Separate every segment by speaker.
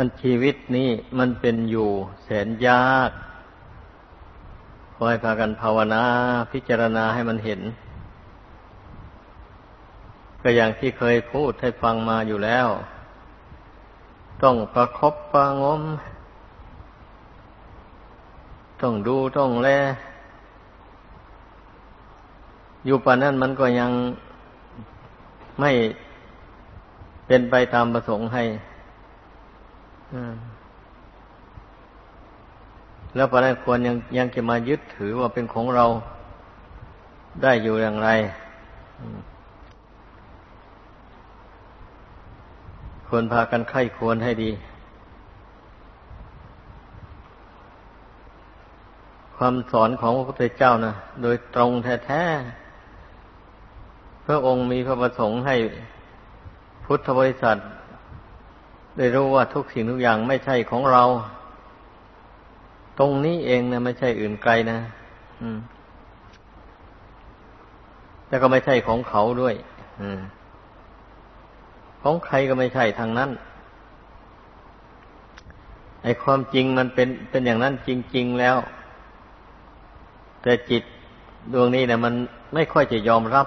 Speaker 1: อันชีวิตนี้มันเป็นอยู่แสนยากขอให้พากันภาวนาพิจารณาให้มันเห็น ก็อย่างที่เคยพูดให้ฟังมาอยู่แล้ว ต้องประครบประงม ต้องดูต้องแล อยู่ป่านนั้นมันก็ยังไม่เป็นไปตามประสงค์ให้ แล้วปนั้นควรยังยังจะมายึดถือว่าเป็นของเราได้อยู่อย่างไร ควรพากันไข้ควรให้ดี ความสอนของพระพุทธเจ้านะโดยตรงแท้ๆพระองค์มีพระประสงค์ให้พุทธบริษัท ได้รู้ว่าทุกสิ่งทุกอย่างไม่ใช่ของเรา ตรงนี้เองนะไม่ใช่อื่นไกลนะอืมแล้วก็ไม่ใช่ของเขาด้วยอของใครก็ไม่ใช่ทางนั้น ไอ้ความจริงมันเป็นเป็นอย่างนั้นจริง ๆแล้ว แต่จิตดวงนี้เนี่ยมันไม่ค่อยจะยอมรับ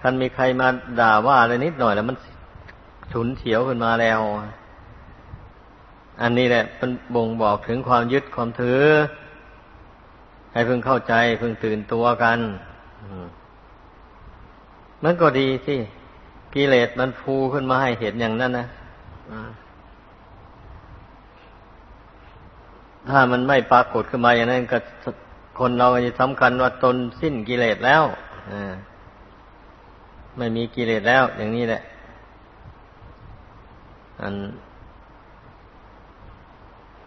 Speaker 1: ท่านมีใครมาด่าว่าอะไรนิดหน่อยแล้วมัน ฉุนเฉียวขึ้นมาแล้ว อันนี้แหละเป็นบ่งบอกถึงความยึดความถือ ให้เพิ่งเข้าใจเพิ่งตื่นตัวกันมันก็ดีสิกิเลสมันฟูขึ้นมาให้เห็นอย่างนั้นนะถ้ามันไม่ปรากฏขึ้นมาอย่างนั้นก็คนเราจะสำคัญว่าตนสิ้นกิเลสแล้วไม่มีกิเลสแล้ว อย่างนี้แหละ อัน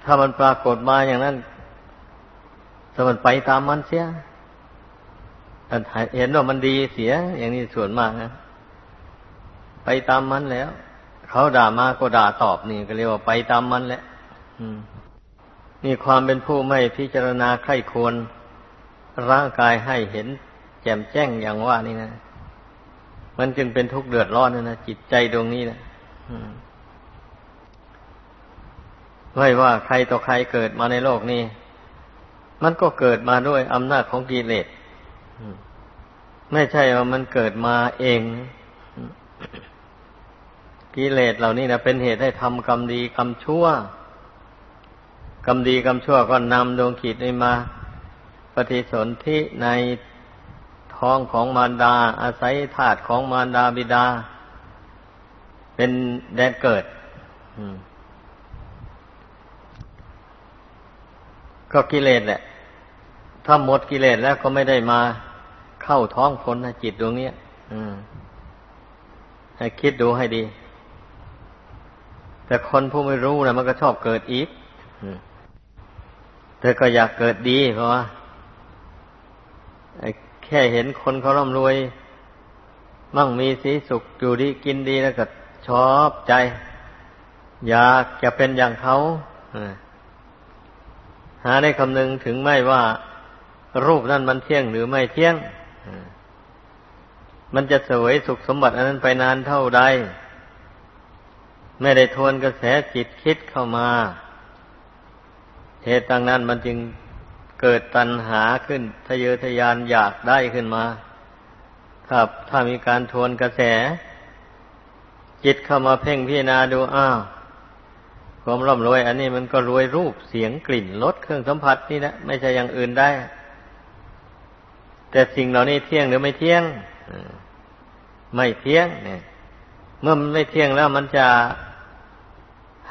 Speaker 1: ถ้ามันปรากฏมาอย่างนั้นถ้ามันไปตามมันเสียเห็นว่ามันดีเสีย อย่างนี้ส่วนมากนะไปตามมันแล้ว เขาด่ามาก็ด่าตอบนี่ก็เรียกว่าไปตามมันแหละนี่ความเป็นผู้ไม่พิจารณาใคร่ควรร่างกายให้เห็น แจ่มแจ้งอย่างว่านี่นะ มันจึงเป็นทุกข์เดือดร้อนนะนะจิตใจดวงนี้นะ ไม่ว่าใครต่อใครเกิดมาในโลกนี้ มันก็เกิดมาด้วยอำนาจของกิเลสไม่ใช่ว่ามันเกิดมาเองกิเลสเหล่านี้นะเป็นเหตุให้ทำกรรมดีกรรมชั่วกรรมดีกรรมชั่วก็นำดวงขีดนี้มา ปฏิสนธิในท้องของมารดา อาศัยธาตุของมารดาบิดา เป็นแดนเกิด ก็กิเลสแหละ ถ้าหมดกิเลสแล้วก็ไม่ได้มาเข้าท้องคนนะจิตดวงนี้ให้คิดดูให้ดี แต่คนผู้ไม่รู้นะมันก็ชอบเกิดอีกแต่ก็อยากเกิดดีเพราะว่าแค่เห็นคนเขาร่ำรวย มั่งมีสีสุขอยู่ดีกินดีแล้วก็ชอบใจ อยากจะเป็นอย่างเขา หาได้คำนึงถึงไม่ว่ารูปนั้นมันเที่ยงหรือไม่เที่ยง มันจะเสวยสุขสมบัติอันนั้นไปนานเท่าใด ไม่ได้ทวนกระแสจิตคิดเข้ามาเหตุต่างนั้นมันจึงเกิดตัณหาขึ้นทะเยอทะยานอยากได้ขึ้นมา ครับ ถ้ามีการทวนกระแส จิตเข้ามาเพ่งพิจารณาดูอ้าว ความร่ำรวย อันนี้มันก็รวยรูปเสียงกลิ่นรสเครื่องสัมผัสนี่นะไม่ใช่อย่างอื่นได้ แต่สิ่งเหล่านี้เที่ยงหรือไม่เที่ยงไม่เที่ยง เนี่ย เมื่อมันไม่เที่ยงแล้วมันจะ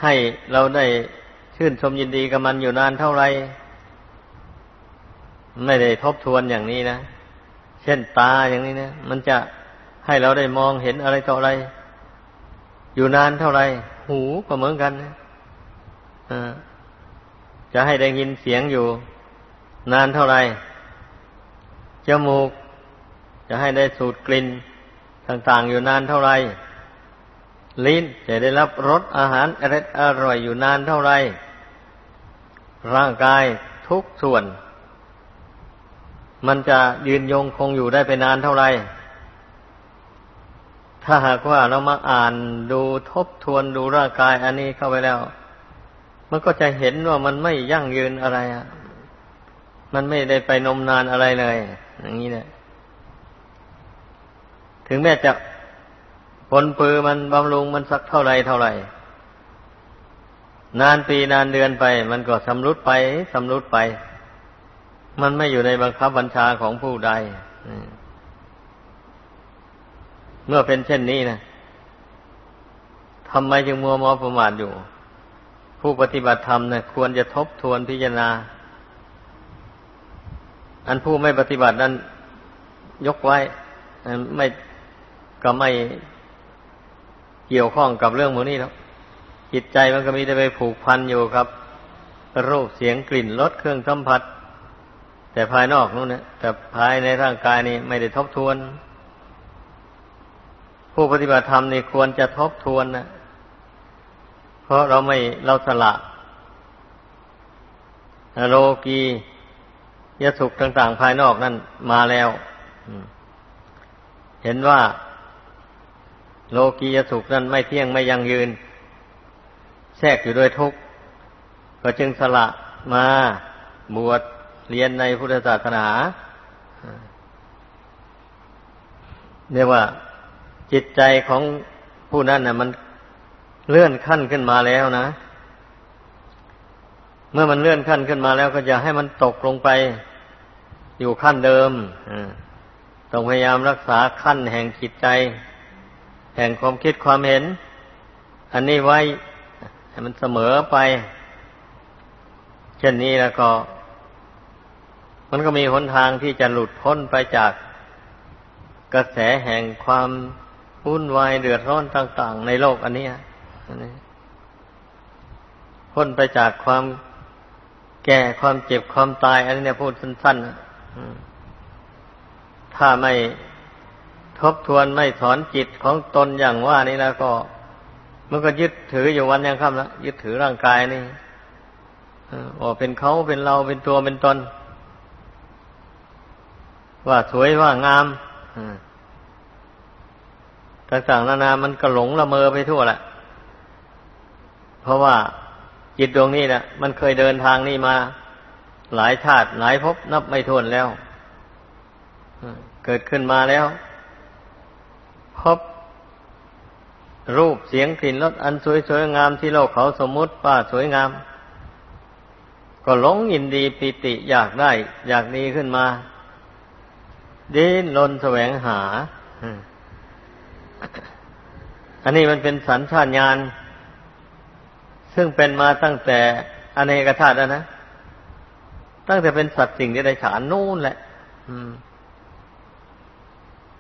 Speaker 1: ให้เราได้ชื่นชมยินดีกับมันอยู่นานเท่าไหร่ไม่ได้ทบทวนอย่างนี้นะเช่นตาอย่างนี้นะมันจะให้เราได้มองเห็นอะไรต่ออะไร อยู่นานเท่าไรหูก็เหมือนกันนะ จะให้ได้ยินเสียงอยู่ นานเท่าไรจมูก จะให้ได้สูดกลิ่นต่าง ๆ อยู่นานเท่าไรลิ้นจะได้รับรสอาหารอร่อยอร่อยอยู่นานเท่าไรร่างกายทุกส่วน มันจะยืนยงคงอยู่ได้ไปนานเท่าไหร่ถ้าหากว่าเรามาอ่านดูทบทวนดูร่างกายอันนี้เข้าไปแล้ว มันก็จะเห็นว่ามันไม่ยั่งยืนอะไรอะ มันไม่ได้ไปนมนานอะไรเลย อย่างนี้เนี่ยถึงแม้จะผลปือมันบำรุงมันสักเท่าไรเท่าไร นานปีนานเดือนไป มันก็สำรุดไปสำรุดไป มันไม่อยู่ในบังคับบัญชาของผู้ใด เมื่อเป็นเช่นนี้นะทำไมจึงมัวมอประมาทอยู่ ผู้ปฏิบัติธรรมนะควรจะทบทวนพิจารณา อันผู้ไม่ปฏิบัตินั้น ยกไว้ไม่ก็ไม่เกี่ยวข้องกับเรื่องโมนี้แล้วจิตใจมันก็มีแต่ไปผูกพันอยู่ครับ รูปเสียงกลิ่นรสเครื่องสัมผัส แต่ภายนอกนู้นเนี่ยแต่ภายในร่างกายนี่ไม่ได้ทบทวน ผู้ปฏิบัติธรรมนี่ควรจะทบทวนนะ เพราะเราไม่เราสละโลกียสุขต่าง ๆ ภายนอกนั่นมาแล้วเห็นว่า โลกียสุขนั้นไม่เที่ยงไม่ยั่งยืน แทรกอยู่ด้วยทุกข์ก็จึงสละมาบวชเรียนในพุทธศาสนาเรียกว่าจิตใจของผู้นั้นน่ะ มัน เลื่อนขั้นขึ้นมาแล้วนะ เมื่อมันเลื่อนขั้นขึ้นมาแล้วก็จะให้มันตกลงไป อยู่ขั้นเดิมต้องพยายามรักษาขั้นแห่งจิตใจ แห่งความคิดความเห็น อันนี้ไว้ให้มันเสมอไป เช่นนี้แล้วก็ มันก็มีหนทางที่จะหลุดพ้นไปจากกระแสแห่งความวุ่นวายเดือดร้อนต่าง ๆ ในโลกอันนี้ นี้พ้นไปจากความแก่ความเจ็บความตายอันนี้เนี่ยพูดสั้นๆถ้าไม่ทบทวนไม่สอนจิตของตนอย่างว่านี้แล้วก็ มันก็ยึดถืออยู่วันยังค่ำแล้วยึดถือร่างกายนี่อ๋อเป็นเขาเป็นเราเป็นตัวเป็นตน ว่าสวยว่างามต่างๆนานามันก็หลงละเมอไปทั่วแหละ เพราะว่าจิตดวงนี้นะมันเคยเดินทางนี่มา หลายชาติหลายภพนับไม่ถ้วนแล้วเกิดขึ้นมาแล้วพบรูปเสียงกลิ่นรสอันสวยสวยงามที่โลกเขาสมมุติว่าสวยงาม ก็หลงยินดีปิติอยากได้ อยากดีขึ้นมา ดิ้นรนแสวงหา อันนี้มันเป็นสัญชาตญาณ ซึ่งเป็นมาตั้งแต่อเนกชาติแล้วนะ ตั้งแต่เป็นสัตว์สิ่งที่ได้ฉานนู่นแหละ อืม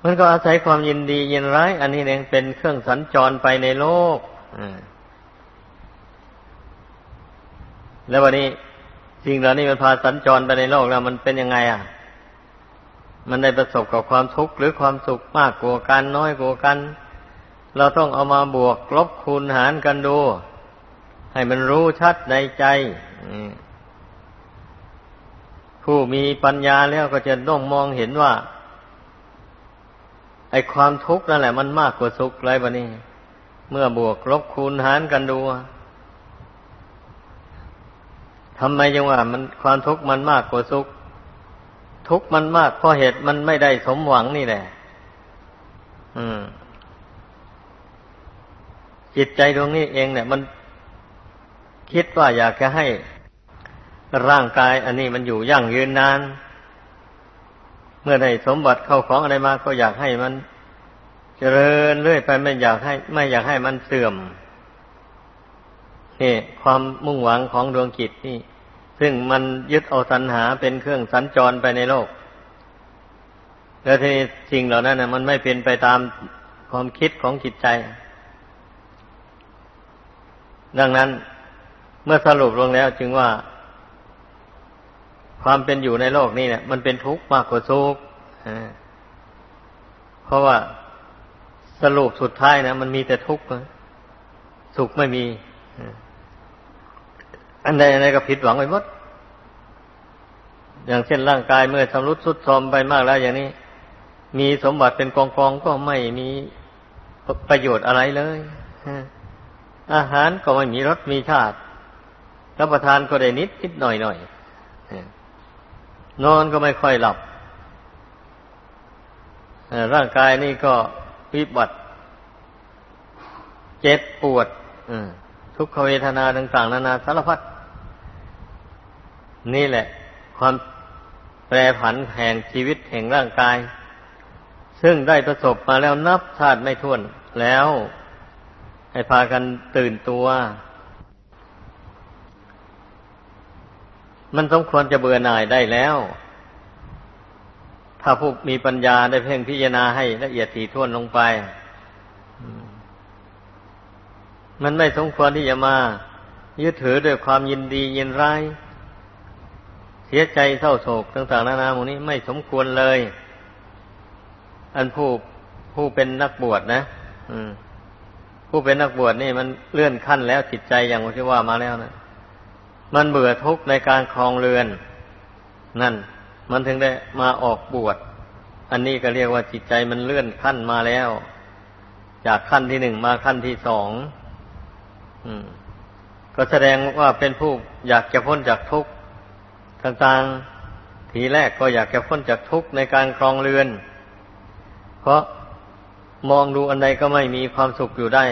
Speaker 1: มันก็อาศัยความยินดียินร้าย อันนี้เองเป็นเครื่องสัญจรไปในโลกแล้ววันนี้สิ่งเหล่านี้มันพาสัญจรไปในโลกแล้ว มันเป็นยังไง อะ มันได้ประสบกับความทุกข์หรือความสุขมากกว่ากันน้อยกว่ากัน เราต้องเอามาบวกลบคูณหารกันดู ให้มันรู้ชัดในใจผู้มีปัญญาแล้วก็จะต้องมองเห็นว่า ไอความทุกข์นั่นแหละ มันมากกว่าสุขไรบะนี่เมื่อบวกลบคูณหารกันดูทำไมจังว่า มันความทุกข์มันมากกว่าสุข ทุกข์มันมากเพราะเหตุมันไม่ได้สมหวังนี่แหละ อืม จิตใจดวงนี้เองเนี่ย มัน คิดว่าอยากจะให้ร่างกาย อันนี้มันอยู่ยั่งยืนนาน เมื่อได้สมบัติเข้าของอะไรมาก็อยากให้มันเจริญเรื่อยไปไม่อยากให้ ไม่อยากให้มันเสื่อมนี่ความมุ่งหวังของดวงจิตนี่ ซึ่งมันยึดเอาสัญหาเป็นเครื่องสัญจรไปในโลก แล้วทีนี้สิ่งเหล่านั้นนะมันไม่เป็นไปตามความคิดของจิตใจ ดังนั้น เมื่อสรุปลงแล้วจึงว่า ความเป็นอยู่ในโลกนี้เนี่ย มันเป็นทุกข์มากกว่าสุขเพราะว่าสรุปสุดท้ายนะมันมีแต่ทุกข์สุขไม่มีอันใดอันใดก็ผิดหวังไปหมดอย่างเช่นร่างกายเมื่อชำรุดสุดโทรมไปมากแล้วอย่างนี้ มีสมบัติเป็นกองกองก็ไม่มีประโยชน์อะไรเลยอาหารก็ไม่มีรสมีชาติ รับประทานก็ได้นิดนิดหน่อยหน่อยนอนก็ไม่ค่อยหลับร่างกายนี่ก็วิบัติ เจ็บปวดทุกขเวทนาต่าง ๆ นานาสารพัดนี่แหละ ความแปรผันแห่งชีวิตแห่งร่างกาย ซึ่งได้ประสบมาแล้วนับชาติไม่ถ้วนแล้ว ให้พากันตื่นตัว มันสมควรจะเบื่อหน่ายได้แล้ว ถ้าผู้มีปัญญาได้เพ่งพิจารณาให้ละเอียดถี่ถ้วนลงไป มันไม่สมควรที่จะมา ยึดถือด้วยความยินดียินร้ายเสียใจเศร้าโศกต่างๆนานาหมดนี้ไม่สมควรเลย อันผู้ผู้เป็นนักบวชนะผู้เป็นนักบวชนี่มันเลื่อนขั้นแล้วจิตใจอย่างที่ว่ามาแล้วนะ มันเบื่อทุกข์ในการครองเรือน นั่น มันถึงได้มาออกบวช อันนี้ก็เรียกว่าจิตใจมันเลื่อนขั้นมาแล้ว จากขั้นที่หนึ่งมาขั้นที่สองก็แสดงว่าเป็นผู้อยากจะพ้นจากทุกข์ต่างๆ ทีแรกก็อยากจะพ้นจากทุกข์ในการครองเรือน เพราะมองดูอันใดก็ไม่มีความสุขอยู่ได้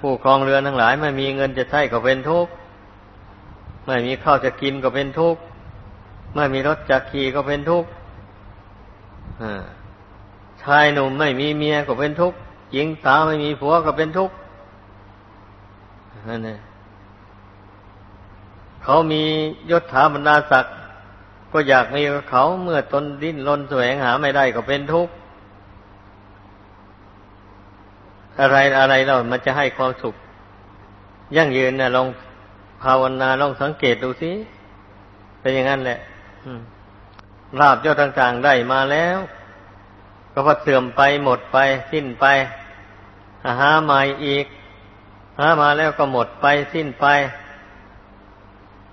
Speaker 1: ผู้ครองเรือนทั้งหลายไม่มีเงินจะใช้ก็เป็นทุกข์ ไม่มีข้าวจะกินก็เป็นทุกข์ไม่มีรถจะขี่ก็เป็นทุกข์ชายหนุ่มไม่มีเมียก็เป็นทุกข์หญิงสาวไม่มีผัวก็เป็นทุกข์นั่นเองเขามียศถาบรรดาศักดิ์ก็อยากมีเขาเมื่อตนดิ้นรนแสวงหาไม่ได้ก็เป็นทุกข์อะไรอะไรเรามันจะให้ความสุข ยั่งยืนนะลอง ภาวนาลองสังเกตดูสิเป็นอย่างนั้นแหละลาบยอดต่างๆได้มาแล้ว ก็พอเสื่อมไปหมดไปสิ้นไปหาใหม่อีก หามาแล้วก็หมดไปสิ้นไป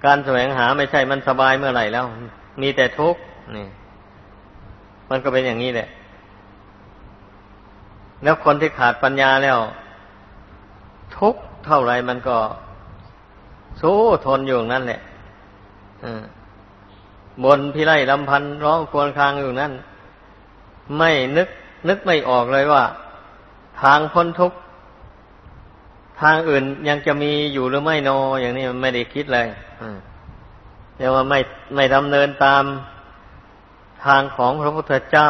Speaker 1: การแสวงหาไม่ใช่มันสบายเมื่อไหร่แล้ว มีแต่ทุกข์นี่ มันก็เป็นอย่างนี้แหละ แล้วคนที่ขาดปัญญาแล้ว ทุกข์เท่าไรมันก็ สู้ทนอยู่นั่นแหละบนพิไรลำพันร้องควรคางอยู่นั่น ไม่นึก นึกไม่ออกเลยว่า ทางพ้นทุกข์ทางอื่นยังจะมีอยู่หรือไม่นอ อย่างนี้มันไม่ได้คิดเลยเรียกว่าไม่ไม่ดำเนินตามทางของพระพุทธเจ้า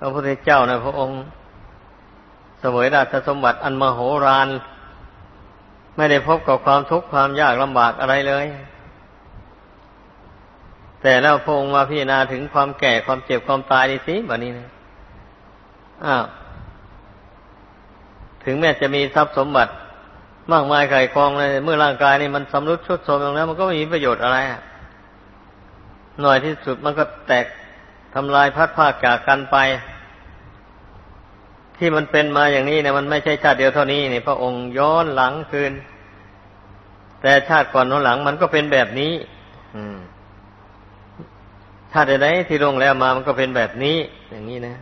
Speaker 1: พระพุทธเจ้านะพระองค์สมวยราชสมบัติอันมโหฬาร ไม่ได้พบกับความทุกข์ความยากลำบากอะไรเลย แต่แล้วพงมาพิจารณาถึงความแก่ความเจ็บความตายนี่สิแบบนี้นะอ้าวถึงแม้จะมีทรัพย์สมบัติ มากมายไก่กองเลยเมื่อร่างกายนี่มันสำรุดชุดโทรมลงแล้ว มันก็ไม่มีประโยชน์อะไรหน่อยที่สุดมันก็แตกทำลายพัดภาคจากกันไป ที่มันเป็นมาอย่างนี้เนี่ยมันไม่ใช่ชาติเดียวเท่านี้เนี่ยพระองค์ย้อนหลังคืน แต่ชาติก่อนน้นหลังมันก็เป็นแบบนี้ อืม ชาติใดๆที่ลงแล้วมามันก็เป็นแบบนี้ อย่างนี้นะ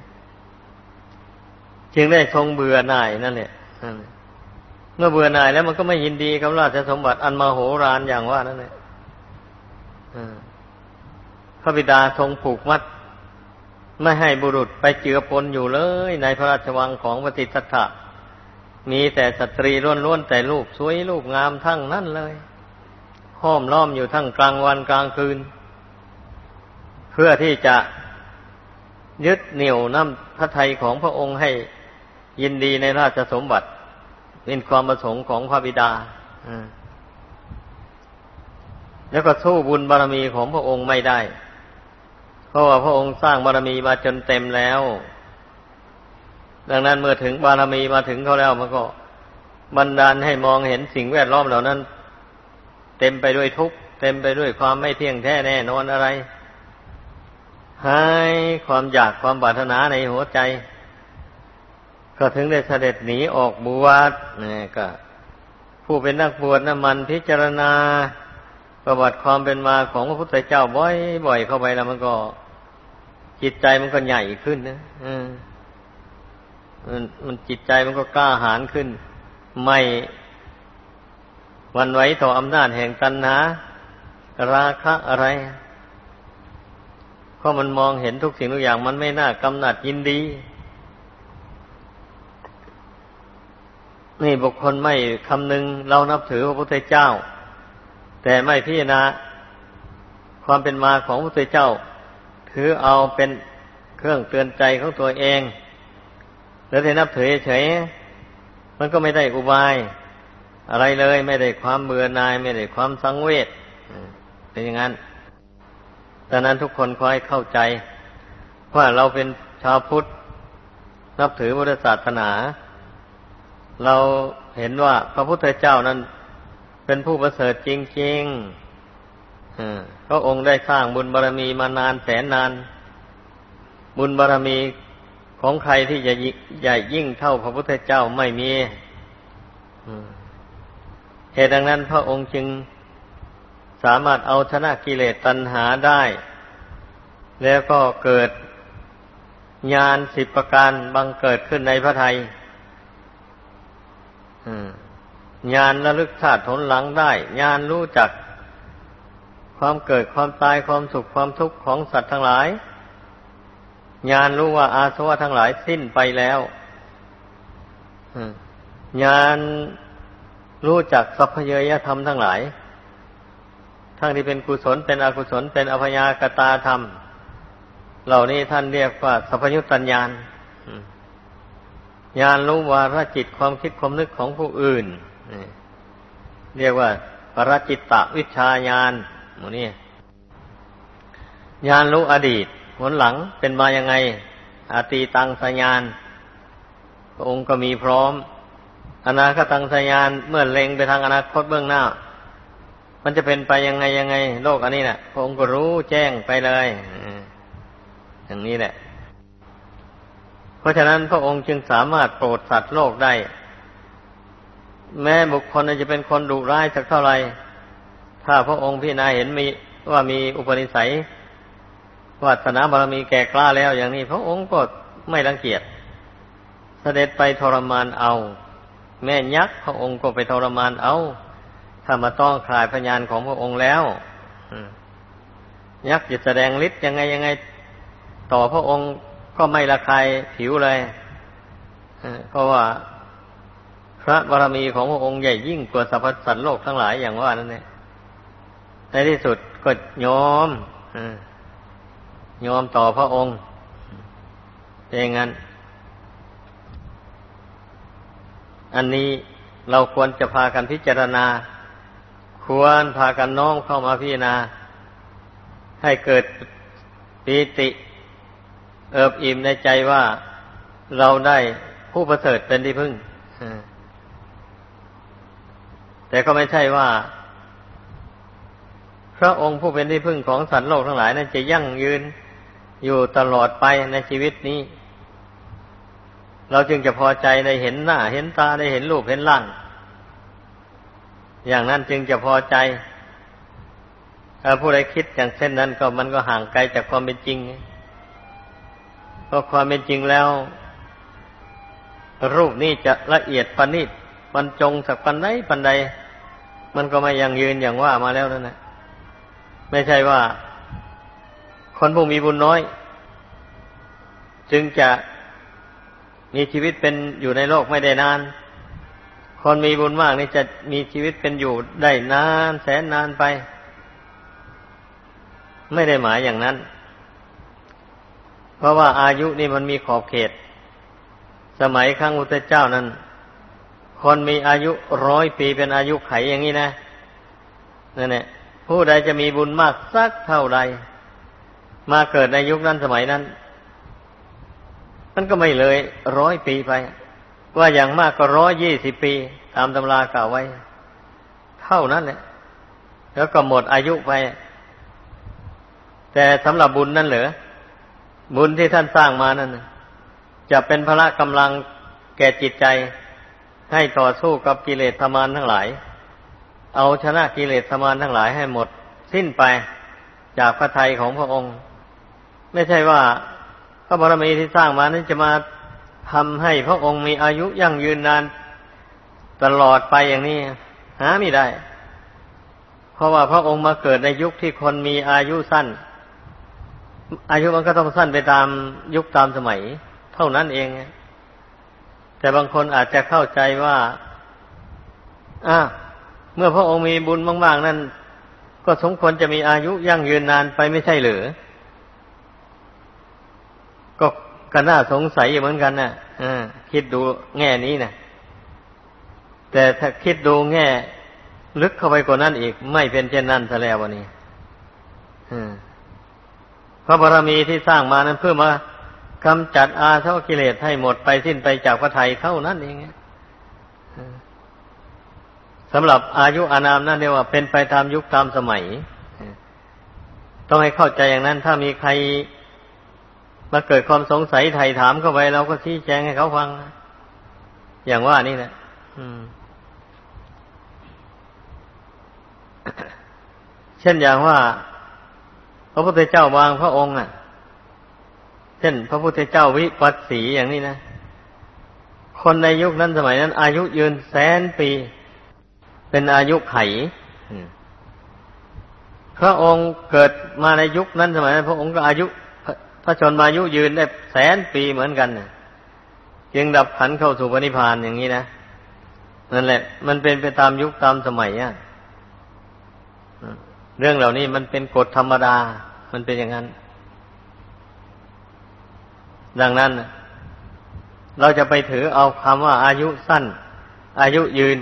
Speaker 1: จึงได้ทรงเบื่อหน่ายนั่นแหละเมื่อเบื่อหน่ายแล้วมันก็ไม่ยินดีกับราชสมบัติอันมาโหรานอย่างว่านั่นแหละพระบิดาทรงผูกมัด ไม่ให้บุรุษไปเจือปนอยู่เลย ในพระราชวังของปฏิสัทธะมีแต่สตรีล้วนๆแต่ลูกสวยลูกงามทั้งนั้นเลย ห้อมล้อมอยู่ทั้งกลางวันกลางคืน เพื่อที่จะยึดเหนี่ยวน้ำพระทัยของพระองค์ให้ยินดีในราชสมบัติ เป็นความประสงค์ของพระบิดาแล้วก็สู้บุญบารรมีของพระองค์ไม่ได้ ราะว่าพระองค์สร้างบารมีมาจนเต็มแล้ว ดังนั้นเมื่อถึงบารมีมาถึงเขาแล้วมันก็บันดาลให้มองเห็นสิ่งแวดล้อมเหล่านั้น เต็มไปด้วยทุกข์เต็มไปด้วยความไม่เที่ยงแท้แน่นอนอะไรให้ความอยากความบาถนาในหัวใจ ก็ถึงได้เสด็จหนีออกบวชนี่ก็ ผู้เป็นนักบวชนะมันพิจารณาประวัติความเป็นมาของพระพุทธเจ้าบ่อยๆเข้าไปแล้วมันก็ จิตใจมันก็ใหญ่ขึ้นนะมันมันจิตใจมันก็กล้าหาญขึ้น ไม่วันไหวต่ออำนาจแห่งตัณหา ราคะอะไรเพราะมันมองเห็นทุกสิ่งทุกอย่าง มันไม่น่ากำหนัดยินดี นี่บุคคลไม่คำนึง เรานับถือพระพุทธเจ้า แต่ไม่พิจารณาความเป็นมาของพระพุทธเจ้า ถือเอาเป็นเครื่องเตือนใจของตัวเอง แล้วแต่นับถือเฉยมันก็ไม่ได้อุบาย อะไรเลยไม่ได้ความเบื่อหน่าย ไม่ได้ความสังเวชเป็นอย่างนั้นดังนั้นทุกคนคอยเข้าใจ ว่าเราเป็นชาวพุทธ นับถือพุทธศาสนา เราเห็นว่าพระพุทธเจ้านั้น เป็นผู้ประเสริฐจริง ๆ พระองค์ได้สร้างบุญบารรมีมานานแสนนาน บุญบารรมีของใครที่จะใหญ่ยิ่งเท่าพระพุทธเจ้าไม่มีเหตุดังนั้นพระองค์จึงสามารถเอาชนะกิเลสตัณหาได้ แล้วก็เกิดญาณสิบประการบังเกิดขึ้นในพระไทยญาณระลึกชาติผลหลังได้ ญาณรู้จัก ความเกิดความตายความสุขความทุกข์ของสัตว์ทั้งหลาย ญาณรู้ว่าอาสวะทั้งหลายสิ้นไปแล้วญาณรู้จักสัพเพเยยธรรมทั้งหลาย ทั้งที่เป็นกุศลเป็นอกุศลเป็นอภยากตาธรรม เหล่านี้ท่านเรียกว่าสัพพยุตตัญญาณญาณรู้วาระจิตความคิดความนึกของผู้อื่น เรียกว่าปรจิตตวิชาญาณ หมูนี่ญาณรู้อดีตผลหลังเป็นมายังไง อาตีตังสัญญาณพระองค์ก็มีพร้อม อนาคตังสยานเมื่อเล็งไปทางอนาคตเบื้องหน้า มันจะเป็นไปยังไงยังไง โลกอันนี้นะ่ะ พระองค์ก็รู้แจ้งไปเลยอย่างนี้แหละ เพราะฉะนั้นพระองค์จึงสามารถโปรดสัตว์โลกได้ แม้บุคคลจะเป็นคนดุร้ายสักเท่าไหร่ ถ้าพระองค์พี่นายเห็นมีว่ามีอุปนิสัยวาสนาบารมีแก่กล้าแล้วอย่างนี้ พระองค์ก็ไม่รังเกียจเสด็จไปทรมานเอา แม่ยักษ์พระองค์ก็ไปทรมานเอาถ้ามาต้องคลายพยานของพระองค์แล้วยักษ์จะแสดงฤทธิ์ยังไงยังไง ต่อพระองค์ก็ไม่ละคายผิวเลยเพราะว่าพระบารมีของพระองค์ใหญ่ยิ่งกว่าสรรพสัตว์โลกทั้งหลายอย่างว่านั่นเอง ในที่สุดก็ยอมยอมต่อพระองค์เป็นงั้น อันนี้เราควรจะพากันพิจารณา ควรพากันน้อมเข้ามาพิจารณา ให้เกิดปีติ เอิบอิ่มในใจว่าเราได้ผู้ประเสริฐเป็นที่พึ่งแต่ก็ไม่ใช่ว่า พระองค์ผู้เป็นที่พึ่งของสัตว์โลกทั้งหลายนั้นจะยั่งยืนอยู่ตลอดไปในชีวิตนี้ เราจึงจะพอใจในเห็นหน้า เห็นตาได้เห็นรูปเห็นร่าง อย่างนั้นจึงจะพอใจถ้าผู้ใดคิดอย่างเช่นนั้นก็มันก็ห่างไกลจากความเป็นจริงเพราะความเป็นจริงแล้ว รูปนี้จะละเอียดประณิดมันจงสักปันใดปันใด มันก็ไม่ยังยืนอย่างว่ามาแล้วนั่นนะ ไม่ใช่ว่า คนผู้มีบุญน้อย จึงจะมีชีวิตเป็นอยู่ในโลกไม่ได้นาน คนมีบุญมากนี่จะมีชีวิตเป็นอยู่ได้นานแสนนานไป ไม่ได้หมายอย่างนั้น เพราะว่าอายุนี่มันมีขอบเขต สมัยครั้งอุตเจ้านั้น คนมีอายุร้อยปีเป็นอายุไขอย่างนี้นะนั่นแหละ ผู้ใดจะมีบุญมากสักเท่าใดมาเกิดในยุคนั้นสมัยนั้น มันก็ไม่เลยร้อยปีไป ว่าอย่างมากก็ร้อยยี่สิบปี ตามตำรากล่าวไว้ เท่านั้นแหละแล้วก็หมดอายุไป แต่สำหรับบุญนั่นเหรอบุญที่ท่านสร้างมานั่นจะเป็นพละกำลังแก่จิตใจให้ต่อสู้กับกิเลสธรรมานทั้งหลาย เอาชนะกิเลสธรรมานทั้งหลายให้หมด สิ้นไปจากพระทัยของพระองค์ ไม่ใช่ว่าพระบารมีที่สร้างมานั้นจะมาทำให้พระองค์มีอายุยั่งยืนนานตลอดไปอย่างนี้ หาไม่ได้ เพราะว่าพระองค์มาเกิดในยุคที่คนมีอายุสั้น อายุมันก็ต้องสั้นไปตามยุคตามสมัย เท่านั้นเอง แต่บางคนอาจจะเข้าใจว่าอ่า เมื่อพระองค์มีบุญมากๆ นั่นก็สมควรจะมีอายุยั่งยืนนานไปไม่ใช่หรือ ก็ก็น่าสงสัยอยู่เหมือนกันนะ่ะคิดดูแง่นี้นะแต่ถ้าคิดดูแง่ ลึกเข้าไปกว่านั้นอีก ไม่เป็นเช่นนั้นซะแล้ววันนี้พระบารมีที่สร้างมานั้นเพื่อมากำจัดอาเท่ากิเลสให้หมดไปสิ้นไปจากพระไทยเท่านั้นเอง สำหรับอายุอานามนั่นเรียกว่าเป็นไปตามยุคตามสมัย ต้องให้เข้าใจอย่างนั้น ถ้ามีใครมาเกิดความสงสัยไถ่ถามเข้าไปเราก็ชี้แจงให้เขาฟัง อย่างว่านี่แหละเช่นอย่างว่า พระพุทธเจ้าบางพระองค์อะ เช่น พระพุทธเจ้าวิปัสสีอย่างนี้นะ คนในยุคนั้นสมัยนั้น อายุยืนแสนปี เป็นอายุไขพระองค์เกิดมาในยุคนั้นสมัยนั้นพระองค์ก็อายุ พระชนมายุยืนได้แสนปีเหมือนกันจึงดับขันเข้าสู่ปณิพานอย่างนี้นะนั่นแหละ มันเป็นไปตามยุคตามสมัยอะเรื่องเหล่านี้มันเป็นกฎธรรมดา มันเป็นอย่างนั้น ดังนั้น เราจะไปถือเอาคำว่าอายุสั้น อายุยืน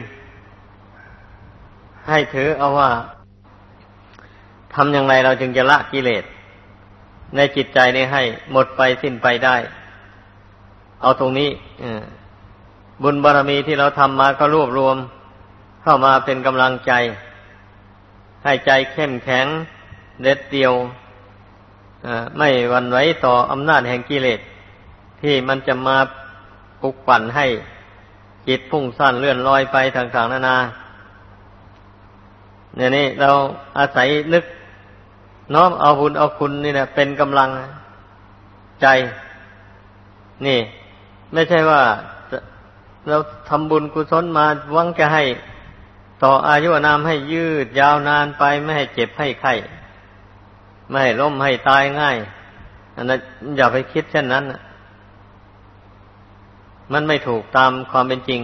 Speaker 1: ให้ถือเอาว่าทำอย่างไรเราจึงจะละกิเลส ในจิตใจนี้ให้หมดไปสิ้นไปได้ เอาตรงนี้บุญบารรมีที่เราทำมาก็รวบรวม เข้ามาเป็นกำลังใจ ให้ใจเข้มแข็งเด็ดเดียวไม่วันไหวต่ออำนาจแห่งกิเลส ที่มันจะมาปลุกปั่นให้จิตพุ่งสั้นเลื่อนลอยไปทางๆนานา เนี่ยนี่เราอาศัยนึก น้อมเอาบุญเอาคุณนี่นะเป็นกำลังใจ นี่ ไม่ใช่ว่าเราทำบุญกุศลมาหวังจะให้ต่ออายุนามให้ยืดยาวนานไปไม่ให้เจ็บให้ไข้ไม่ให้ล้มให้ตายง่ายอันนั้นอย่าไปคิดเช่นนั้นมันไม่ถูกตามความเป็นจริง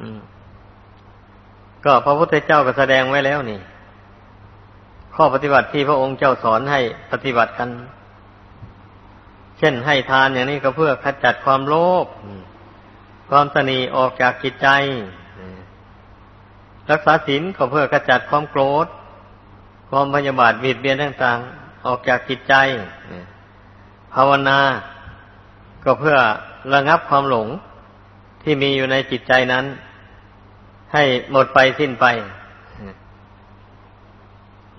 Speaker 1: อืม ก็พระพุทธเจ้าก็แสดงไว้แล้วนี่ ข้อปฏิบัติที่พระองค์เจ้าสอนให้ปฏิบัติกัน เช่นให้ทานอย่างนี้ก็เพื่อขจัดความโลภความตนีออกจากจิตใจ รักษาศีลก็เพื่อขจัดความโกรธ ความพยาบาทบีดเบียนต่างๆ ออกจากจิตใจ ภาวนา ก็เพื่อระงับความหลงที่มีอยู่ในจิตใจนั้น ให้หมดไปสิ้นไป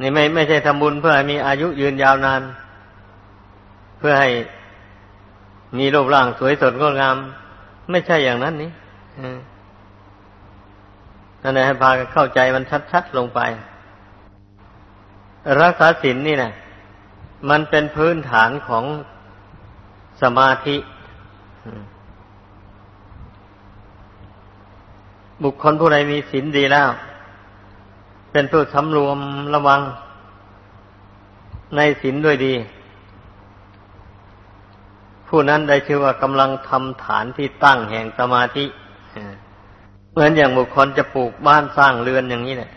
Speaker 1: นี่ไม่ไม่ใช่ทำบุญเพื่อให้มีอายุยืนยาวนาน เพื่อให้มีรูปร่างสวยสดงดงาม ไม่ใช่อย่างนั้นนี่นั่นแหละให้พาเข้าใจมันชัดๆลงไป รักษาศีลนนี่นะมันเป็นพื้นฐานของสมาธิ บุคคลผู้ใดมีศีลดีแล้ว เป็นผู้สำรวมระวังในศีลด้วยดี ผู้นั้นได้ชื่อว่ากำลังทำฐานที่ตั้งแห่งสมาธิเหมือนอย่างบุคคลจะปลูกบ้านสร้างเรือนอย่างนี้แหละ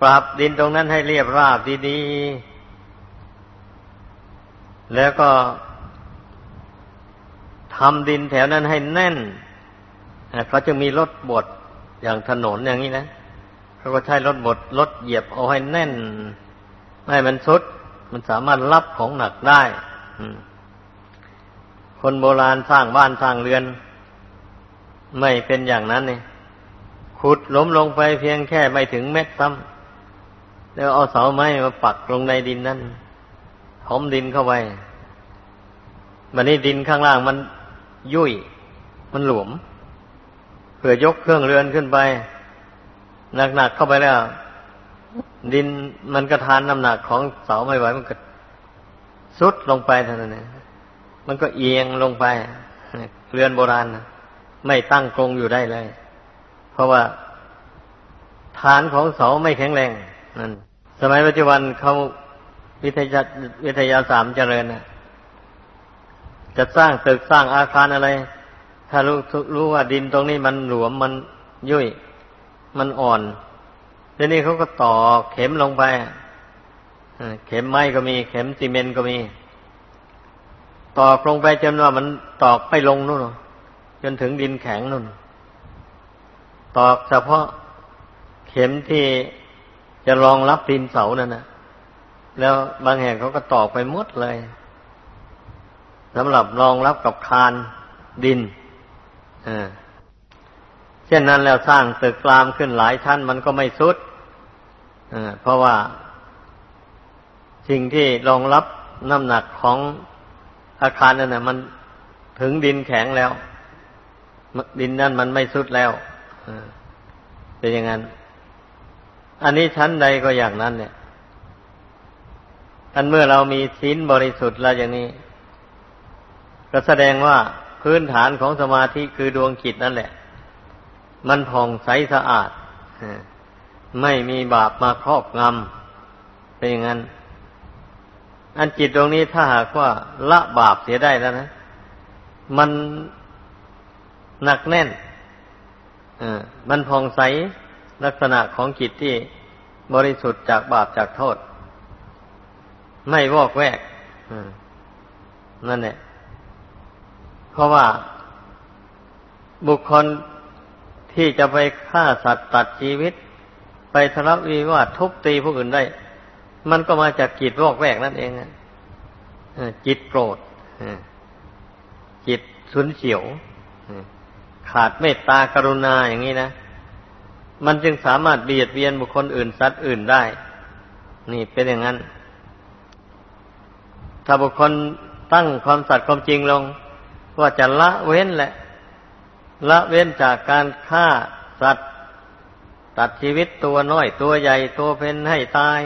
Speaker 1: ปรับดินตรงนั้นให้เรียบราบดีๆแล้วก็ทำดินแถวนั้นให้แน่น เขาจะมีรถบดอย่างถนนอย่างนี้นะเขาก็ใช้รถบดรถเหยียบเอาให้แน่นไม่มันสุด มันสามารถรับของหนักได้คนโบราณสร้างบ้านสร้างเรือน ไม่เป็นอย่างนั้นนี่ขุดล้มลงไปเพียงแค่ไม่ถึงเม็ดซ้ำแล้วเอาเสาไม้มาปักลงในดินนั่นถมดินเข้าไปมันนี่ดินข้างล่างมันยุ่ย มันหลวม เพื่อยกเครื่องเรือนขึ้นไปหนักๆเข้าไปแล้ว ดินมันกระทานน้ำหนักของเสาไม่ไหวมันก็สุดลงไปเท่านั้นเองมันก็เอียงลงไปเรือนโบราณนะไม่ตั้งกรงอยู่ได้เลย เพราะว่าฐานของเสาไม่แข็งแรงนั่นสมัยปัจจุบันเขาวิทยาวิทยาสามเจริญนะจะสร้างตึกสร้างอาคารอะไร ถ้ารู้รู้ว่าดินตรงนี้มันหลวมมันยุ่ย มันอ่อนทีนี้เขาก็ต่อเข็มลงไปเข็มไม้ก็มี เข็มซีเมนต์ก็มี ตอกลงไปจนว่ามันตอกไปลงนู่นจนถึงดินแข็งนู่น ตอกเฉพาะเข็มที่จะรองรับดินเสานั่นนะแล้วบางแห่งเขาก็ตอกไปหมดเลยสำหรับรองรับกับคานดิน เช่นนั้นแล้วสร้างตึกรามขึ้นหลายชั้นมันก็ไม่สุดเพราะว่าสิ่งที่รองรับน้ำหนักของอาคารนั่นนะมันถึงดินแข็งแล้ว ดินนั่นมันไม่สุดแล้วเป็นอย่างนั้น อันนี้ชั้นใดก็อย่างนั้น เนี่ยอันเมื่อเรามีศีลบริสุทธิ์แล้วอย่างนี้ ก็แสดงว่า พื้นฐานของสมาธิคือดวงจิตนั่นแหละ มันผ่องใสสะอาด ไม่มีบาปมาครอบงำเป็นอย่างนั้น อันจิตตรงนี้ถ้าหากว่าละบาปเสียได้แล้วนะ มันหนักแน่นมันผ่องใสลักษณะของจิตที่บริสุทธิ์จากบาปจากโทษ ไม่วอกแวกนั่นแหละ เพราะว่าบุคคลที่จะไปฆ่าสัตว์ตัดชีวิต ไปทะเลาะวิวาททุบตีผู้อื่นได้ มันก็มาจากจิตวอกแวกนั่นเองจิตโกรธจิตสุนเฉียวขาดเมตตากรุณาอย่างนี้นะมันจึงสามารถเบียดเบียนบุคคลอื่นสัตว์อื่นได้ นี่เป็นอย่างนั้น ถ้าบุคคลตั้งความสัตย์ความจริงลง ว่าจะละเว้นแหละ ละเว้นจากการฆ่าสัตว์ ตัดชีวิตตัวน้อยตัวใหญ่ตัวเพนให้ตาย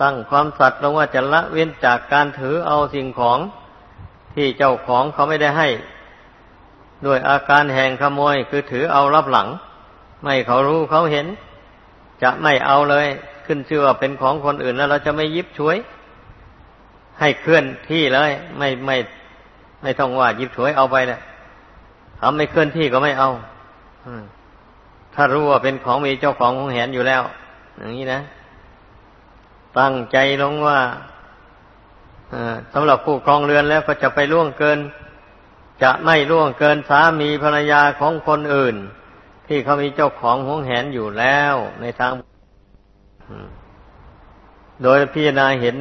Speaker 1: ตั้งความสัตย์ลงว่าจะละเว้นจากการถือเอาสิ่งของที่เจ้าของเขาไม่ได้ให้ ด้วยอาการแห่งขโมยคือถือเอารับหลัง ไม่เขารู้เขาเห็น จะไม่เอาเลยขึ้นชื่อว่าเป็นของคนอื่นแล้วเราจะไม่ยิบช่วย ให้เคลื่อนที่เลย ไม่ไม่ ไม่ต้องว่ายิบช่วยเอาไปแหละทำไม่เคลื่อนที่ก็ไม่เอาถ้ารู้ว่าเป็นของมีเจ้าของของแหนอยู่แล้ว อย่างนี้นะ ตั้งใจลงว่าสำหรับผู้ครองเรือนแล้วก็จะไปล่วงเกิน จะไม่ล่วงเกินสามีภรรยาของคนอื่น ที่เขามีเจ้าของหวงแหนอยู่แล้วในทางโดยพิจารณาเห็น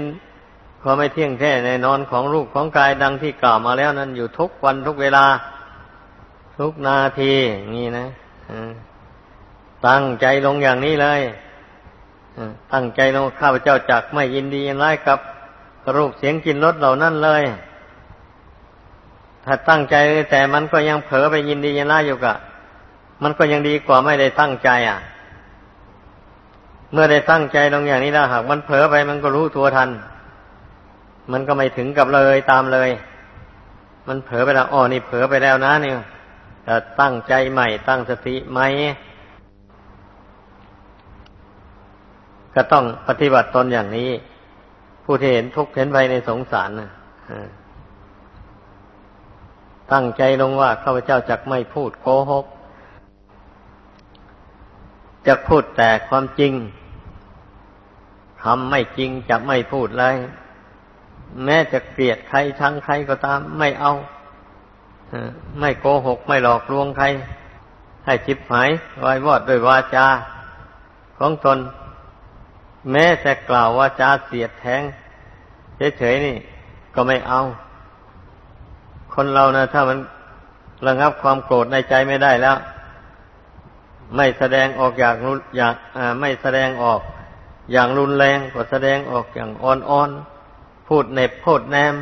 Speaker 1: ความไม่เที่ยงแท้ในนอนของรูปของกายดังที่กล่าวมาแล้วนั้นอยู่ทุกวันทุกเวลา ทุกนาทีนี่นะตั้งใจลงอย่างนี้เลยตั้งใจลงข้าพเจ้าจักไม่ยินดียินร้ายกับรูปเสียงกินรสเหล่านั้นเลย ถ้าตั้งใจแต่มันก็ยังเผลอไปยินดียินร้ายอยู่กะ มันก็ยังดีกว่าไม่ได้ตั้งใจ อะ เมื่อได้ตั้งใจลงอย่างนี้แล้วหากมันเผลอไปมันก็รู้ตัวทัน มันก็ไม่ถึงกับเลยตามเลย มันเผลอไปแล้วอ๋อนี่เผลอไปแล้วนะเนี่ยแต่ตั้งใจใหม่ตั้งสติใหม่ก็ต้องปฏิบัติตนอย่างนี้ ผู้ที่เห็นทุกข์เห็นภัยในสงสารนะตั้งใจลงว่าข้าพเจ้าจะไม่พูดโกหกจะพูดแต่ความจริงทำไม่จริงจะไม่พูดเลย แม้จะเกลียดใครชังใครก็ตามไม่เอาไม่โกหกไม่หลอกลวงใคร ให้จิบหายวายวอดด้วยวาจา ของตน แม้แต่กล่าววาจาเสียดแทงเฉยๆนี่ ก็ไม่เอา คนเรานะถ้ามันระงับความโกรธในใจไม่ได้แล้ว ไม่แสดงออกอย่างอยางไม่แสดงออกอย่างรุนแรงก็แสดงออกอย่างอ่อนๆ พูดเน็บพูดแนม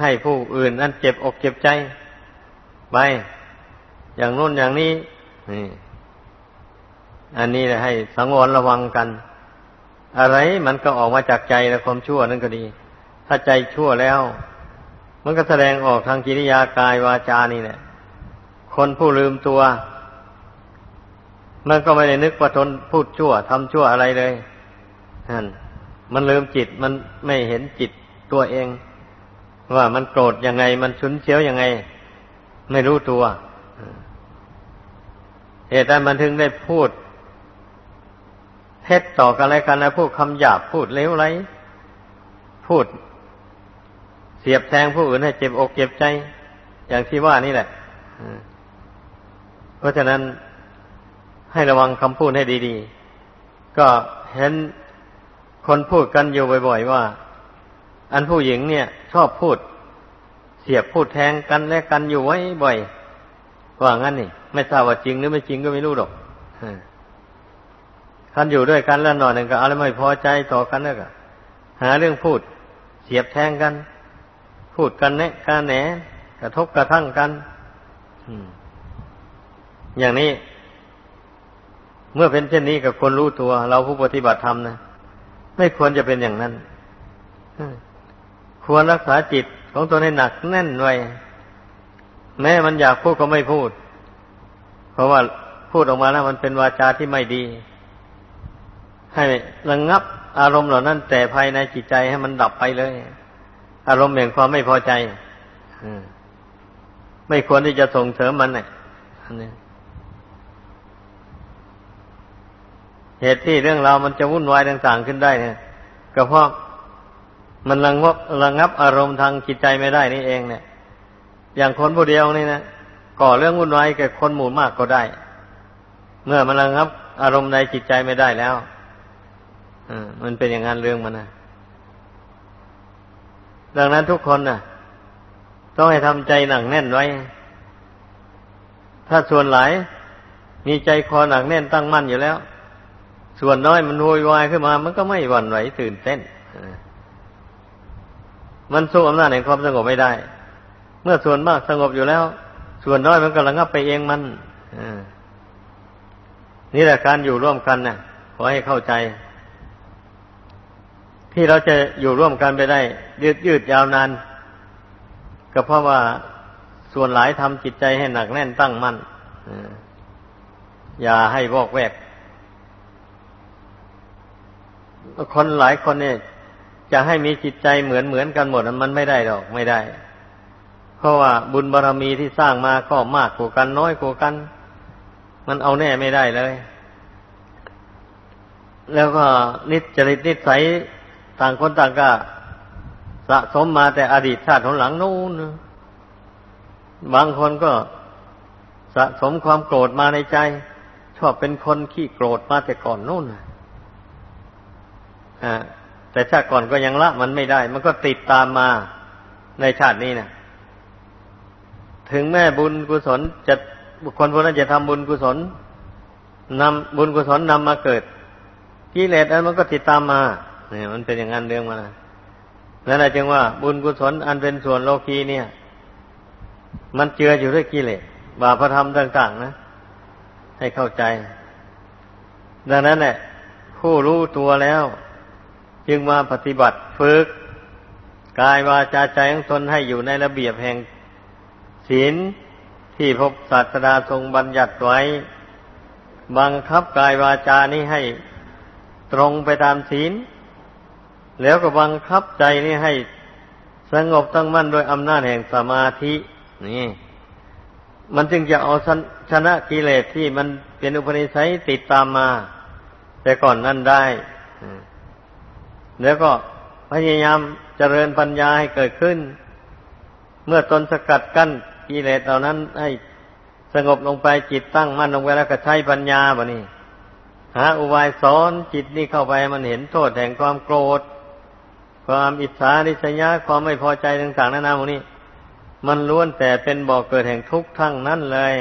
Speaker 1: ให้ผู้อื่น นั่นเจ็บอกเจ็บใจ ไป อย่างนู้นอย่างนี้นี่อันนี้ให้สังวรระวังกัน อะไรมันก็ออกมาจากใจและความชั่วนั่นก็ดี ถ้าใจชั่วแล้ว มันก็แสดงออกทางกิริยากายวาจานี่แหละ คนผู้ลืมตัว มันก็ไม่ได้นึกว่าตนพูดชั่วทำชั่วอะไรเลยนั่น มันลืมจิตมันไม่เห็นจิตตัวเอง ว่ามันโกรธยังไง มันชุนเชียวยังไง ไม่รู้ตัวเหตุใดมันถึงได้พูดเท็จต่อกันอะไรกันนะพูดคำหยาบพูดเลวไร พูด เสียบแทงผู้อื่นให้เจ็บอกเจ็บใจ อย่างที่ว่านี่แหละเพราะฉะนั้นให้ระวังคำพูดให้ดี ๆ ก็เห็น คนพูดกันอยู่บ่อย ๆ ว่า อันผู้หญิงเนี่ย ชอบพูด เสียบพูดแทงกันและกันอยู่ไว้บ่อยว่างั้นนี่ ไม่ทราบว่าจริงหรือไม่จริงก็ไม่รู้หรอกคันอยู่ด้วยกันแล้วหน่อยหนึ่งก็อะไรไม่พอใจต่อกันแล้วก็หาเรื่องพูด เสียบแทงกัน พูดกันเนะกันแหนกระทบกระทั่งกันอย่างนี้ เมื่อเป็นเช่นนี้กับคนรู้ตัว เราผู้ปฏิบัติธรรมนะ ไม่ควรจะเป็นอย่างนั้นควรรักษาจิตของตัวให้หนักแน่นไว้แม้มันอยากพูดก็ไม่พูด เพราะว่าพูดออกมาแล้วมันเป็นวาจาที่ไม่ดี ให้ระงงับอารมณ์เหล่านั้น แต่ภายในจิตใจให้มันดับไปเลย อารมณ์แห่งความไม่พอใจไม่ควรที่จะส่งเสริมมันเนี่ย เหตุที่เรื่องราวมันจะวุ่นวายต่างๆขึ้นได้เนี่ยก็เพราะมันระงับระงับอารมณ์ทางจิตใจไม่ได้นี่เองเนี่ย อย่างคนผู้เดียวนี่นะก่อเรื่องวุ่นวายแก่คนหมู่มากก็ได้ เมื่อมันระงับอารมณ์ในจิตใจไม่ได้แล้วอมันเป็นอย่างนั้นเรื่องมันนะดังนั้นทุกคนนะ่ะ ต้องให้ทำใจหนักแน่นไว้ ถ้าส่วนหลาย มีใจคอหนักแน่นตั้งมั่นอยู่แล้ว ส่วนน้อยมันโวยวายขึ้นมา มันก็ไม่หวั่นไหวตื่นเต้นมันสู้อำนาจแห่งความสงบไม่ได้ เมื่อส่วนมากสงบอยู่แล้ว ส่วนน้อยมันก็ระงับไปเองมันนี่แหละการอยู่ร่วมกันนะ่ะขอให้เข้าใจ ที่เราจะอยู่ร่วมกันไปได้ ยืดยืดยาวนานก็เพราะว่าส่วนหลายทำจิตใจให้หนักแน่นตั้งมั่นอย่าให้วอกแวก คนหลายคนเนี่ย จะให้มีจิตใจเหมือนเหมือนกันหมดมันไม่ได้หรอกไม่ได้ เพราะว่าบุญบารรมีที่สร้างมาก็มากกว่ากันน้อยกว่ากัน มันเอาแน่ไม่ได้เลย แล้วก็นิจริตนิสัยต่างคนต่างก็สะสมมาแต่อดีตชาติของหลังนู้นบางคนก็สะสมความโกรธมาในใจ ชอบเป็นคนขี้โกรธมาแต่ก่อนนู้น แต่ชาติก่อนก็ยังละมันไม่ได้ มันก็ติดตามมาในชาตินี้นะถึงแม่บุญกุศลจะบุคคลพวกนั้นจะทำบุญกุศลนำบุญกุศลนำมาเกิดกิเลสอันมันก็ติดตามมาเนี่ยมันเป็นอย่างนั้นเรื่องมานั่นแหละจึงว่าบุญกุศลอันเป็นส่วนโลกีเนี่ย มันเจืออยู่ด้วยกิเลสบาปธรรมต่าง ๆ นะ ให้เข้าใจ ดังนั้นแหละผู้รู้ตัวแล้ว จึงมาปฏิบัติฝึกกายวาจาใจของตนให้อยู่ในระเบียบแห่งศีลที่พบศาสดาทรงบัญญัติไว้ บังคับกายวาจานี้ให้ตรงไปตามศีล แล้วก็บังคับใจนี้ให้สงบตั้งมั่นโดยอำนาจแห่งสมาธินี่ มันจึงจะเอาชนะกิเลสที่มันเป็นอุปนิสัยติดตามมา แต่ก่อนนั้นได้ แล้วก็พยายามเจริญปัญญาให้เกิดขึ้น เมื่อตนสกัดกั้นกิเลสเหล่านั้นให้สงบลงไปจิตตั้งมั่นลงไปแล้วก็ใช้ปัญญาบ่นี่หาอุบายสอนจิตนี่เข้าไปมันเห็นโทษแห่งความโกรธ ความอิจฉาริษยาความไม่พอใจต่างๆนานาพวกนี้ มันล้วนแต่เป็นบ่อกเกิดแห่งทุกข์ทั้งนั้นเลย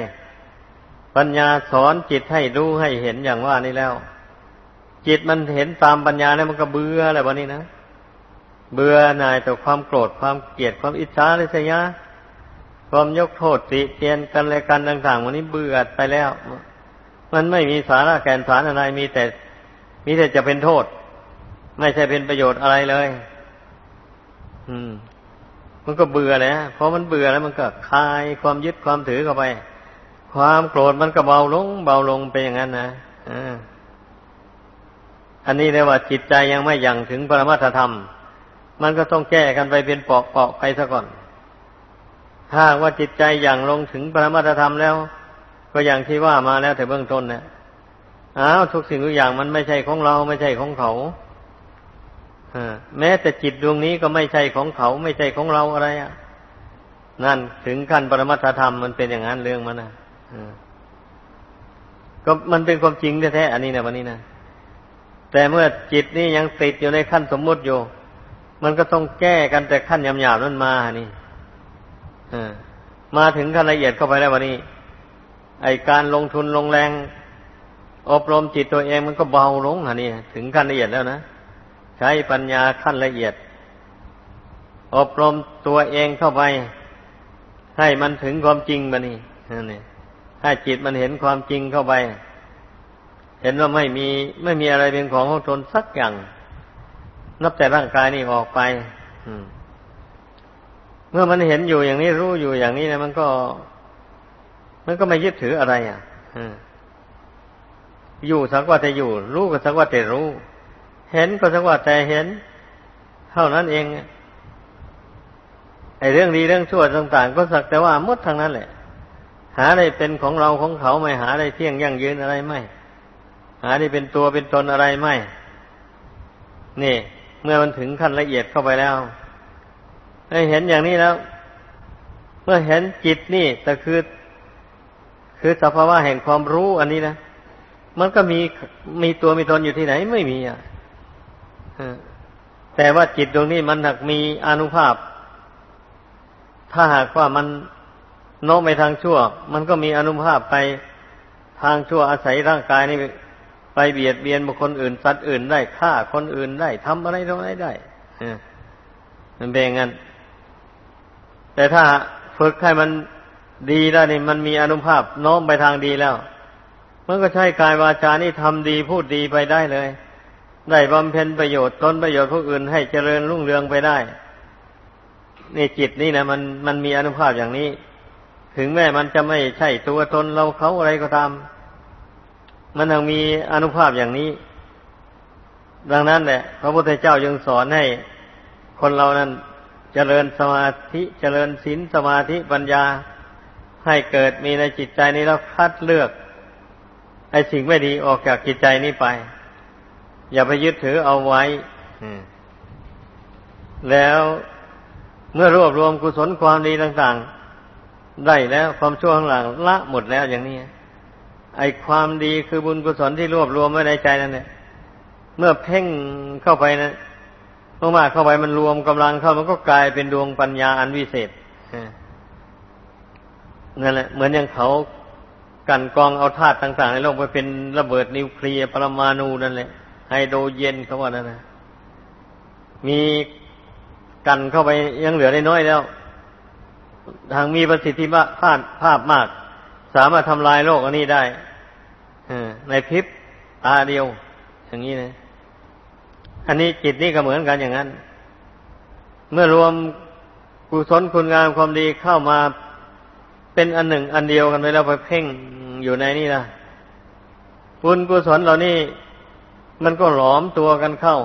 Speaker 1: ปัญญาสอนจิตให้รู้ให้เห็นอย่างว่านี้แล้ว จิตมันเห็นตามปัญญาเนี่ยมันก็เบื่ออะไรวะนี่นะเบื่อหน่ายต่อความโกรธความเกลียดความอิจฉาเลยสิยะความยกโทษติเตียนกันอะไรกันต่างๆวันนี้เบื่อไปแล้ว มันไม่มีสาระแก่นสารอะไรมีแต่ มีแต่จะเป็นโทษ ไม่ใช่เป็นประโยชน์อะไรเลย อืม มันก็เบื่อแล้วพอมันเบื่อแล้วมันก็คลายความยึดความถือเข้าไป ความโกรธมันก็เบาลง เบาลงเป็นอย่างนั้นนะอั อันนี้เรียกว่าจิตใจยังไม่ยังถึงปรมัตธรรม มันก็ต้องแก้กันไปเป็นเปาะๆไปซะก่อน ถ้าว่าจิตใจยังลงถึงปรมัตธรรมแล้ว ก็อย่างที่ว่ามาแล้วแต่เบื้องต้นเนะอ้าวทุกสิ่งทุกอย่างมันไม่ใช่ของเราไม่ใช่ของเขาแม้แต่จิตดวงนี้ก็ไม่ใช่ของเขาไม่ใช่ของเราอะไรอะ นั่นถึงขั้นปรมัตธรรมมันเป็นอย่างนั้นเรื่องมันนะก็มันเป็นความจริงแท้ๆอันนี้นะวันนี้นะ แต่เมื่อจิตนี่ยังติดอยู่ในขั้นสมมุติอยู่ มันก็ต้องแก้กันแต่ขั้นหยาบๆนั่นมานี่มาถึงขั้นละเอียดเข้าไปแล้ววันนี้ ไอการลงทุนลงแรง อบรมจิตตัวเองมันก็เบาลงอันนี้ถึงขั้นละเอียดแล้วนะใช้ปัญญาขั้นละเอียด อบรมตัวเองเข้าไป ให้มันถึงความจริงมานี่นี่ให้จิตมันเห็นความจริงเข้าไป เห็นว่าไม่มีไม่มีอะไรเป็นของของตนสักอย่าง นับแต่ร่างกายนี่ออกไปเมื่อมันเห็นอยู่อย่างนี้รู้อยู่อย่างนี้นะมันก็ มันก็ไม่ยึดถืออะไร อะอยู่สักว่าแต่อยู่ รู้ก็สักว่าแต่รู้ เห็นก็สักว่าแต่เห็น เท่านั้นเองไอ้เรื่องดีเรื่องชั่วต่าง ๆ ก็สักแต่ว่ามดทางนั้นแหละ หาได้เป็นของเราของเขาไม่หาได้เที่ยงยั่งยืนอะไรไม่ หาได้เป็นตัวเป็นตนอะไรไม่ นี่ เมื่อมันถึงขั้นละเอียดเข้าไปแล้วได้เห็นอย่างนี้แล้ว เมื่อเห็นจิตนี่แต่คือ คือสภาวะแห่งความรู้อันนี้นะมันก็มีมีตัวมีตนอยู่ที่ไหนไม่มีอะแต่ว่าจิตตรงนี้มันหากมีอนุภาพ ถ้าหากว่ามันโน้มไปทางชั่ว มันก็มีอนุภาพไปทางชั่วอาศัยร่างกายนี้ ไปเบียดเบียนบุคคลอื่น สัตว์อื่นได้ฆ่าคนอื่นได้ทำอะไรตรงไหนได้มันเป็นงั้น แต่ถ้าฝึกให้มันดีแล้วนี่มันมีอนุภาพน้อมไปทางดีแล้วมันก็ใช้กายวาจานี่ทำดีพูดดีไปได้เลย ได้บำเพ็ญประโยชน์ตนประโยชน์ผู้อื่นให้เจริญรุ่งเรืองไปได้นี่จิตนี่นะมันมันมีอนุภาพอย่างนี้ ถึงแม้มันจะไม่ใช่ตัวตนเราเขาอะไรก็ตาม มันยังมีอนุภาพอย่างนี้ ดังนั้นแหละพระพุทธเจ้ายังสอนให้คนเรานั้นเจริญสมาธิเจริญศีลสมาธิปัญญาให้เกิดมีในจิตใจนี้แล้วคัดเลือกไอ้สิ่งไม่ดีออกจากจิตใจนี้ไป อย่าไปยึดถือเอาไว้แล้วเมื่อรวบรวมกุศลความดีต่าง ๆ ได้แล้วความชั่วข้างหลังละหมดแล้วอย่างนี้ ไอความดีคือบุญกุศลที่รวบรวมไว้ในใจนั่นเนี่ยเมื่อเพ่งเข้าไปนะมากๆเข้าไปมันรวมกำลังเข้ามันก็กลายเป็นดวงปัญญาอันวิเศษนั่นแหละ เหมือนอย่างเขากันกองเอาธาตุต่าง ๆ ในโลกไปเป็นระเบิดนิวเคลียร์ปรมาณูนั่นแหละไฮโดรเจนเขาว่านั่นนะมีกันเข้าไปยังเหลือได้น้อยแล้ว ทางมีประสิทธิภาพภาพมาก สามารถทำลายโลกอันนี้ได้ในพริบตาเดียว อย่างนี้นะอันนี้จิตนี่ก็เหมือนกันอย่างนั้น เมื่อรวมกุศลคุณงามความดีเข้ามาเป็นอันหนึ่ง อันเดียวกันไปแล้วไปเพ่งอยู่ในนี่นะบุญกุศลเหล่านี้มันก็หลอมตัวกันเข้า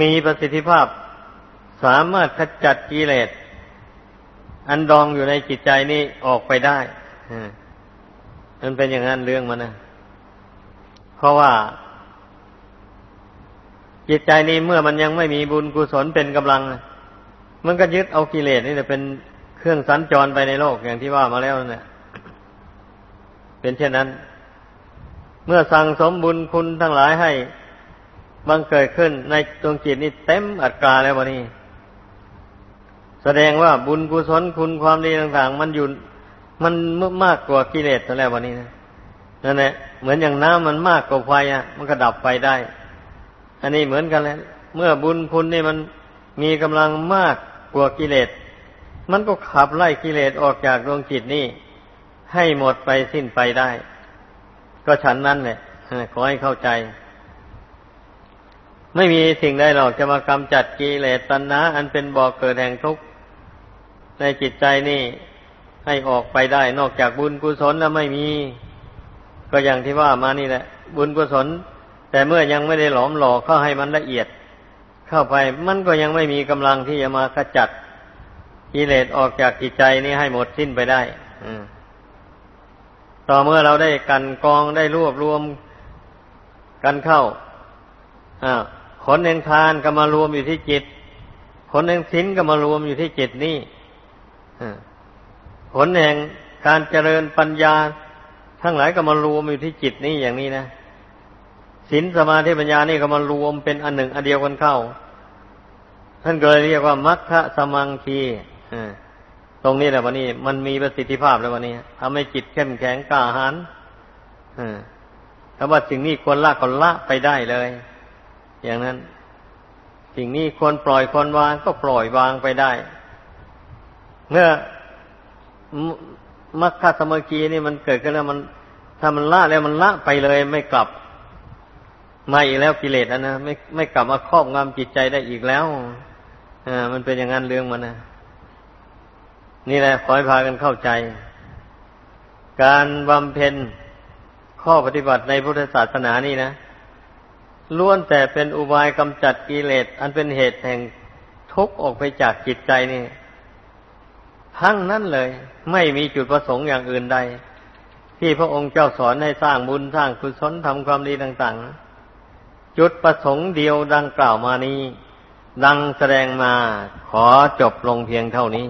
Speaker 1: มีประสิทธิภาพ สามารถขจัดกิเลสอันดองอยู่ในจิตใจนี้ออกไปได้ มันเป็นอย่างนั้นเรื่องมันนะเพราะว่า จิตใจนี้เมื่อมันยังไม่มีบุญกุศลเป็นกำลัง มันก็ยึดเอากิเลสนี่เป็นเครื่องสัญจรไปในโลกอย่างที่ว่ามาแล้วเนี่ยเป็นเช่นนั้น เมื่อสั่งสมบุญคุณทั้งหลายให้บังเกิดขึ้นในดวงจิตนี่เต็มอัตราแล้ววันนี้ แสดงว่าบุญกุศลคุณความดีต่าง ๆ มันอยู่ มันมากกว่ากิเลสแล้ววันนี้นะนั่นแหละเหมือนอย่างน้ำมันมากกว่าไฟอะ มันก็ดับไฟได้ อันนี้เหมือนกันแล้วเมื่อบุญคุณนี่มันมีกำลังมากกว่ากิเลส มันก็ขับไล่กิเลสออกจากดวงจิตนี่ให้หมดไปสิ้นไปได้ ก็ฉันนั้นแหละขอให้เข้าใจ ไม่มีสิ่งใดหรอกจะมากำจัดกิเลสตัณหาอันเป็นบ่อกเกิดแห่งทุกข์ในจิตใจนี่ ให้ออกไปได้นอกจากบุญกุศลแล้วไม่มี ก็อย่างที่ว่ามานี่แหละ บุญกุศล แต่เมื่อยังไม่ได้หลอมหล่อเข้าให้มันละเอียด เข้าไปมันก็ยังไม่มีกำลังที่จะมาขจัดกิเลสออกจากจิตใจนี้ให้หมดสิ้นไปได้ต่อเมื่อเราได้กันกองได้รวบรวมกันเข้าขนแห่งทานก็มารวมอยู่ที่จิตผลแห่งศีลก็มารวมอยู่ที่จิตนี่ ผลแห่งการเจริญปัญญา ทั้งหลายก็มารวมอยู่ที่จิตนี่อย่างนี้นะศีลสมาธิปัญญานี่ก็มารวมเป็นอันหนึ่งอันเดียวกันเข้า ท่านก็เลยเรียกว่ามัคคะสมังคีตรงนี้แหละวันนี้ มันมีประสิทธิภาพแล้ววันนี้ทำให้จิตเข้มแข็งกล้าหาญถ้าว่าสิ่งนี้ควรละก็ละไปได้เลย อย่างนั้น สิ่งนี้ควรปล่อยควรวางก็ปล่อยวางไปได้ เมื่อ มรรคสมกีนี่มันเกิดขึ้นแล้วมัน ถ้ามันละแล้วมันละไปเลยไม่กลับมาอีกแล้วกิเลสอันนะไม่ไม่กลับมาครอบงำจิตใจได้อีกแล้วอ่ามันเป็นอย่างนั้นเรื่องมันนะนี่แหละขอให้พากันเข้าใจ การบำเพ็ญข้อปฏิบัติในพุทธศาสนานี่นะล้วนแต่เป็นอุบายกำจัดกิเลสอันเป็นเหตุแห่งทุกข์ออกไปจากจิตใจนี่ ทั้งนั้นเลย ไม่มีจุดประสงค์อย่างอื่นใด ที่พระองค์เจ้าสอนให้สร้างบุญสร้างกุศลทำความดีต่าง ๆ จุดประสงค์เดียวดังกล่าวมานี้ ดังแสดงมาขอจบลงเพียงเท่านี้